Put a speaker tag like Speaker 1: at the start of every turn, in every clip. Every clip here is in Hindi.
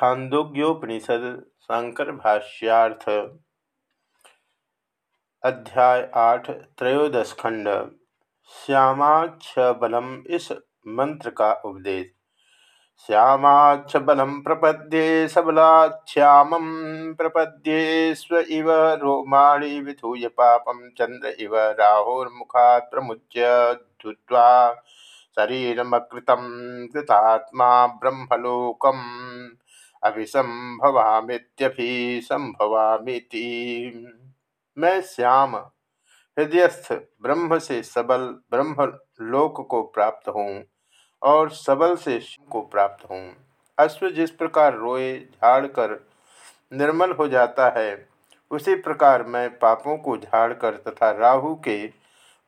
Speaker 1: छांदोग्योपनिषद शंकर भाष्यार्थ अध्याय आठ, त्रयोदश खंड। श्यामाक्ष बलम इस मंत्र का उपदेश। श्यामाक्ष बलम प्रपद्ये सबलाश्याम प्रपद्ये स्व इव रोमाणि विधूय पापम चंद्र इव राहुर्मुखा प्रमुच्य धुत्वा शरीरमकृतं कृतात्मा ब्रह्मलोकम्। अभिसंभवामित्यभिसंभवामिति मैं श्याम, हृदयस्थ, ब्रह्म से सबल ब्रह्म लोक को प्राप्त हूँ और सबल से शिव को प्राप्त हूँ। अश्व जिस प्रकार रोए झाड़कर निर्मल हो जाता है, उसी प्रकार मैं पापों को झाड़कर तथा राहु के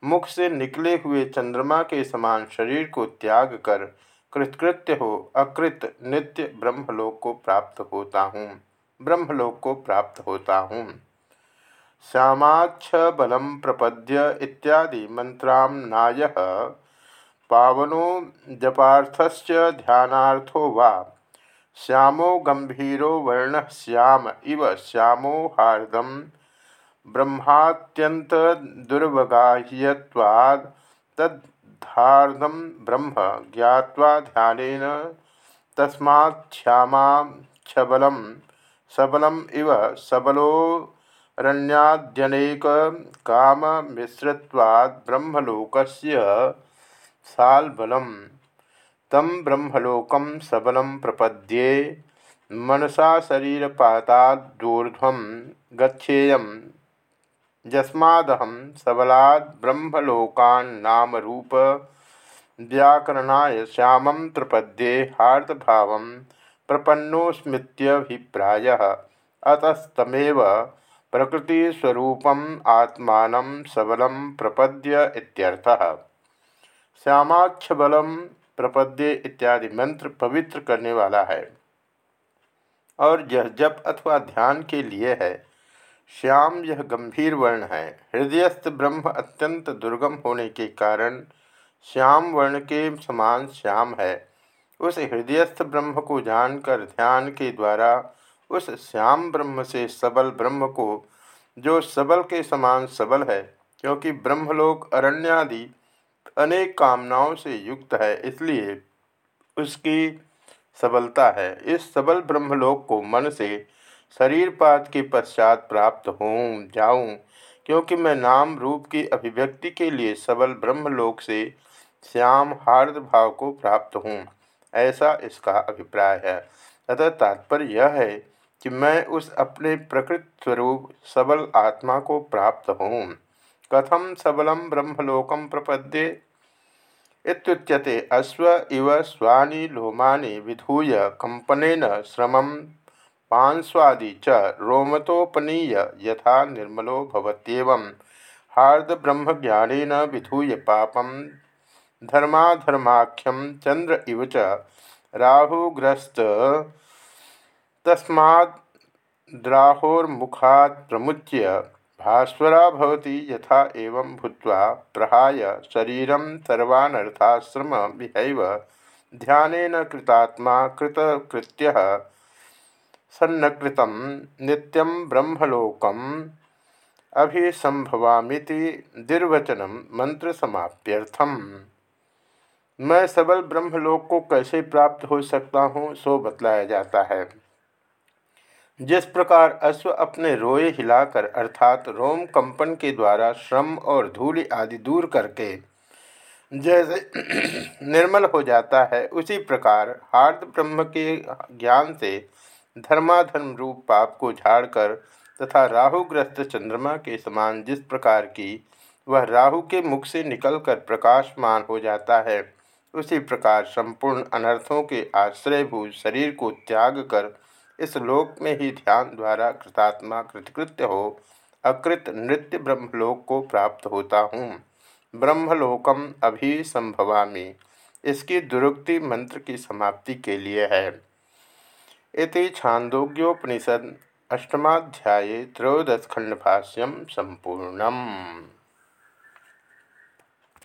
Speaker 1: मुख से निकले हुए चंद्रमा के समान शरीर को त्याग कर कृतकृत्य हो, अकृत नित्य ब्रह्मलोक को प्राप्त होता हूँ। ब्रह्मलोक को प्राप्त होता हूँ। श्यामाक्ष बलम प्रपद्य इत्यादि मंत्रामनाय पावनो जपार्थश्च ध्यानार्थो वा। श्यामो गंभीरो वर्ण श्याम इव श्यामो हार्दम। ब्रह्मात्यंत दुर्वगाह्यवाद तद यथार्धम ब्रह्म ज्ञावा ध्यान तस्मात्क्षाबल सबलम इव सबलोरण्याद्यनेक काम मिश्रवाद ब्रह्मलोकस्य सालबलम। तम ब्रह्मलोक सबल प्रपद्ये, मनसा शरीरपातादूर्ध्व गच्छेयम। यस्मादहम सबलाद ब्रह्मलोकान्नामरूप व्याकरणाय श्यामं त्रिपद्ये हार्दभाव प्रपन्नोस्मृत्यभिप्रायः अतस्तमेव प्रकृतिस्वरूपम् आत्मानं सबलं प्रपद्य इत्यर्थः। श्यामाक्षबलम प्रपद्ये इत्यादि मंत्र पवित्र करने वाला है। और यह जप अथवा ध्यान के लिए है। श्याम, यह गंभीर वर्ण है। हृदयस्थ ब्रह्म अत्यंत दुर्गम होने के कारण श्याम वर्ण के समान श्याम है। उस हृदयस्थ ब्रह्म को जानकर ध्यान के द्वारा उस श्याम ब्रह्म से सबल ब्रह्म को, जो सबल के समान सबल है, क्योंकि ब्रह्मलोक अरण्यादि अनेक कामनाओं से युक्त है, इसलिए उसकी सबलता है। इस सबल ब्रह्मलोक को मन से शरीरपात के पश्चात प्राप्त हूँ जाऊँ, क्योंकि मैं नाम रूप की अभिव्यक्ति के लिए सबल ब्रह्मलोक से श्याम हार्द भाव को प्राप्त हूँ ऐसा इसका अभिप्राय है। अतः तात्पर्य यह है कि मैं उस अपने प्रकृत स्वरूप सबल आत्मा को प्राप्त हूँ कथम सबलम ब्रह्मलोकम प्रपद्ये? इत्युच्यते अश्व इव स्वानि लोमानि विधूय कंपनेन श्रमं पांस्वादि च रोमतोपनीय यथा निर्मलो भवत्येवं हार्दब्रह्मज्ञानेन विधूय पापं धर्माधर्माख्यम चंद्र इव च। राहुग्रस्त तस्माद्राहोर्मुखात् प्रमुच्य भास्वरा भवति यथा एवं भूत्वा प्रहाय शरीरं सर्वानर्थाश्रम विहैव ध्यानेन कृतात्मा कृतकृत्यः। सन्नकृत नित्यम ब्रह्मलोकम अभिसंभवामिति निर्वचनम मंत्र समाप्यर्थम मैं सबल ब्रह्मलोक को कैसे प्राप्त हो सकता हूँ, सो बतलाया जाता है। जिस प्रकार अश्व अपने रोए हिलाकर, अर्थात रोम कंपन के द्वारा श्रम और धूल आदि दूर करके जैसे निर्मल हो जाता है, उसी प्रकार हार्द ब्रह्म के ज्ञान से धर्माधर्म रूप पाप को झाड़कर तथा राहुग्रस्त चंद्रमा के समान जिस प्रकार की वह राहु के मुख से निकलकर प्रकाशमान हो जाता है, उसी प्रकार संपूर्ण अनर्थों के आश्रयभूत शरीर को त्याग कर इस लोक में ही ध्यान द्वारा कृतात्मा कृतकृत्य हो, अकृत नृत्य ब्रह्मलोक को प्राप्त होता हूँ। ब्रह्मलोकम अभी संभवामी। इसकी दुरुक्ति मंत्र की समाप्ति के लिए है। इति छांदोग्योपनिषद अष्टमाध्याये त्रयोदशखंडभाष्यम संपूर्णम